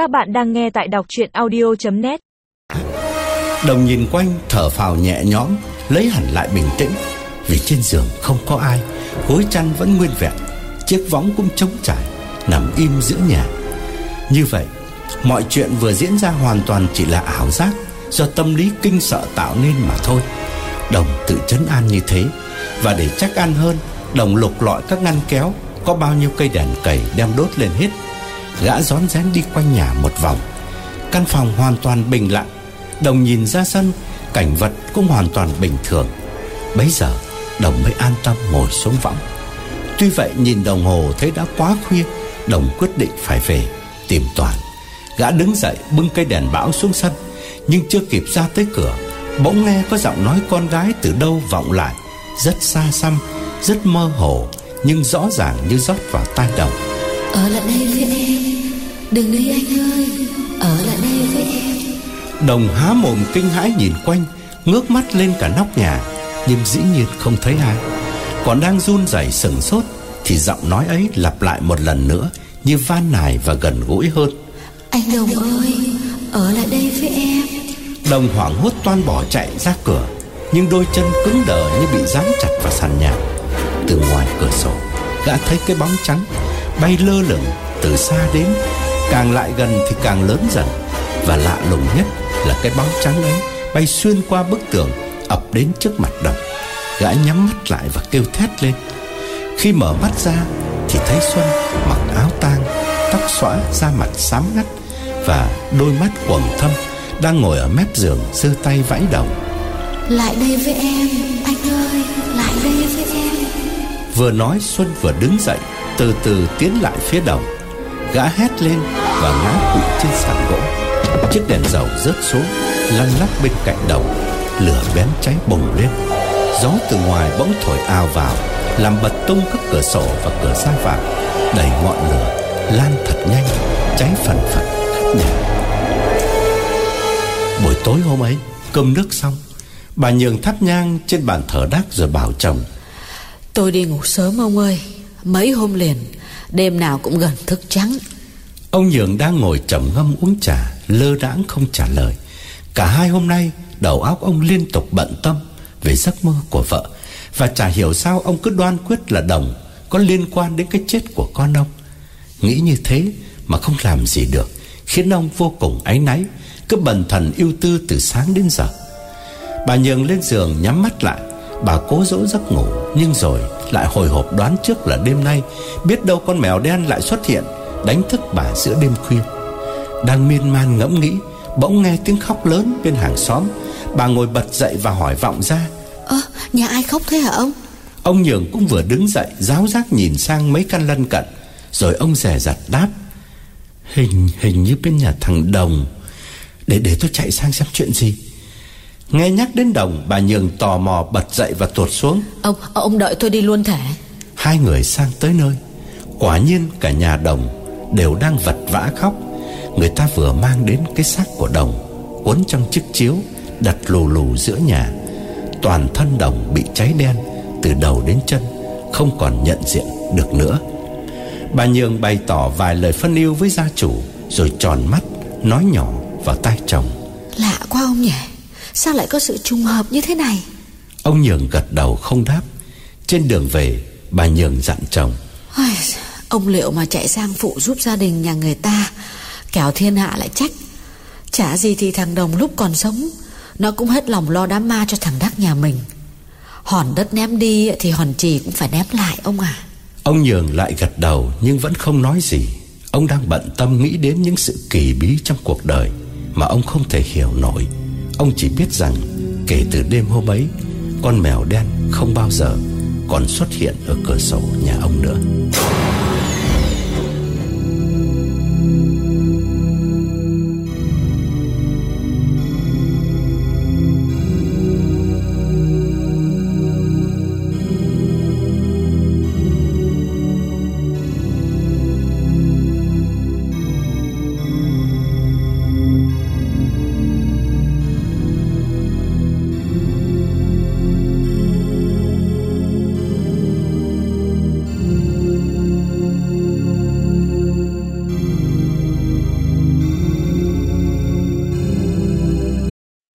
Các bạn đang nghe tại đọc chuyện audio.net Đồng nhìn quanh, thở phào nhẹ nhõm, Lấy hẳn lại bình tĩnh. Vì trên giường không có ai, Gối chăn vẫn nguyên vẹn, Chiếc võng cũng trống trải, Nằm im giữa nhà. Như vậy, Mọi chuyện vừa diễn ra hoàn toàn chỉ là ảo giác Do tâm lý kinh sợ tạo nên mà thôi. Đồng tự chấn an như thế, Và để chắc ăn hơn, Đồng lục lọi các ngăn kéo, Có bao nhiêu cây đèn cầy đem đốt lên hết. Gã rón rén đi quanh nhà một vòng. Căn phòng hoàn toàn bình lặng, Đồng nhìn ra sân, Cảnh vật cũng hoàn toàn bình thường. Bấy giờ, Đồng mới an tâm ngồi xuống võng. Tuy vậy, nhìn đồng hồ thấy đã quá khuya, Đồng quyết định phải về, Tìm Toàn. Gã đứng dậy, bưng cây đèn bão xuống sân, Nhưng chưa kịp ra tới cửa, Bỗng nghe có giọng nói con gái từ đâu vọng lại. Rất xa xăm, Rất mơ hồ, Nhưng rõ ràng như rót vào tai đồng. Ở lại đây với em. Đừng đi anh ơi. Ở lại đây với em. Đồng há mồm kinh hãi nhìn quanh Ngước mắt lên cả nóc nhà Nhưng dĩ nhiên không thấy ai. Còn đang run rẩy sừng sốt Thì giọng nói ấy lặp lại một lần nữa Như van nài và gần gũi hơn. Anh Đồng ơi Ở lại đây với em. Đồng hoảng hốt toan bỏ chạy ra cửa Nhưng đôi chân cứng đờ như bị dán chặt vào sàn nhà. Từ ngoài cửa sổ Gã thấy cái bóng trắng Bay lơ lửng từ xa đến. Càng lại gần thì càng lớn dần. Và lạ lùng nhất là cái bóng trắng ấy Bay xuyên qua bức tường, ập đến trước mặt đồng. Gã nhắm mắt lại và kêu thét lên. Khi mở mắt ra Thì thấy Xuân mặc áo tang, Tóc xõa da mặt xám ngắt Và đôi mắt quầng thâm Đang ngồi ở mép giường giơ tay vẫy đầu. Lại đây với em, Anh ơi, Lại đây với em. Vừa nói Xuân vừa đứng dậy, Từ từ tiến lại phía đồng. Gã hét lên và ngã quỵ trên sàn gỗ. Chiếc đèn dầu rớt xuống, Lăn lóc bên cạnh đồng. Lửa bén cháy bùng lên. Gió từ ngoài bỗng thổi ào vào, Làm bật tung các cửa sổ và cửa ra vào Đẩy ngọn lửa, Lan thật nhanh, Cháy phần phật khắp nhà. Buổi tối hôm ấy, Cơm nước xong, Bà nhường thắp nhang trên bàn thờ đắc rồi bảo chồng Tôi đi ngủ sớm ông ơi. Mấy hôm liền, Đêm nào cũng gần thức trắng. Ông Nhường đang ngồi trầm ngâm uống trà, Lơ đãng không trả lời. Cả hai hôm nay, Đầu óc ông liên tục bận tâm Về giấc mơ của vợ. Và chả hiểu sao ông cứ đoan quyết là đồng, Có liên quan đến cái chết của con ông. Nghĩ như thế Mà không làm gì được, Khiến ông vô cùng áy náy, Cứ bần thần yêu tư từ sáng đến giờ. Bà Nhường lên giường nhắm mắt lại Bà cố dỗ giấc ngủ Nhưng rồi lại hồi hộp đoán trước là đêm nay Biết đâu con mèo đen lại xuất hiện Đánh thức bà giữa đêm khuya. Đang miên man ngẫm nghĩ Bỗng nghe tiếng khóc lớn bên hàng xóm. Bà ngồi bật dậy và hỏi vọng ra Ơ nhà ai khóc thế hả ông? Ông Nhường cũng vừa đứng dậy Giáo giác nhìn sang mấy căn lân cận Rồi ông rè rặt đáp Hình hình như bên nhà thằng Đồng. Để để tôi chạy sang xem chuyện gì Nghe nhắc đến Đồng Bà Nhường tò mò bật dậy và tuột xuống. Ông ông đợi tôi đi luôn thể Hai người sang tới nơi. Quả nhiên cả nhà Đồng Đều đang vật vã khóc. Người ta vừa mang đến cái xác của Đồng Cuốn trong chiếc chiếu Đặt lù lù giữa nhà. Toàn thân Đồng bị cháy đen Từ đầu đến chân Không còn nhận diện được nữa. Bà Nhường bày tỏ vài lời phân yêu với gia chủ Rồi tròn mắt Nói nhỏ vào tai chồng. Lạ quá ông nhỉ Sao lại có sự trùng hợp như thế này? Ông Nhường gật đầu không đáp. Trên đường về Bà Nhường dặn chồng. Ôi, Ông liệu mà chạy sang phụ giúp gia đình nhà người ta Kẻo thiên hạ lại trách. Chả gì thì thằng Đồng lúc còn sống Nó cũng hết lòng lo đám ma cho thằng Đắc nhà mình. Hòn đất ném đi Thì hòn trì cũng phải ném lại ông à. Ông Nhường lại gật đầu Nhưng vẫn không nói gì. Ông đang bận tâm nghĩ đến những sự kỳ bí trong cuộc đời Mà ông không thể hiểu nổi Ông chỉ biết rằng Kể từ đêm hôm ấy, Con mèo đen không bao giờ Còn xuất hiện ở cửa sổ nhà ông nữa.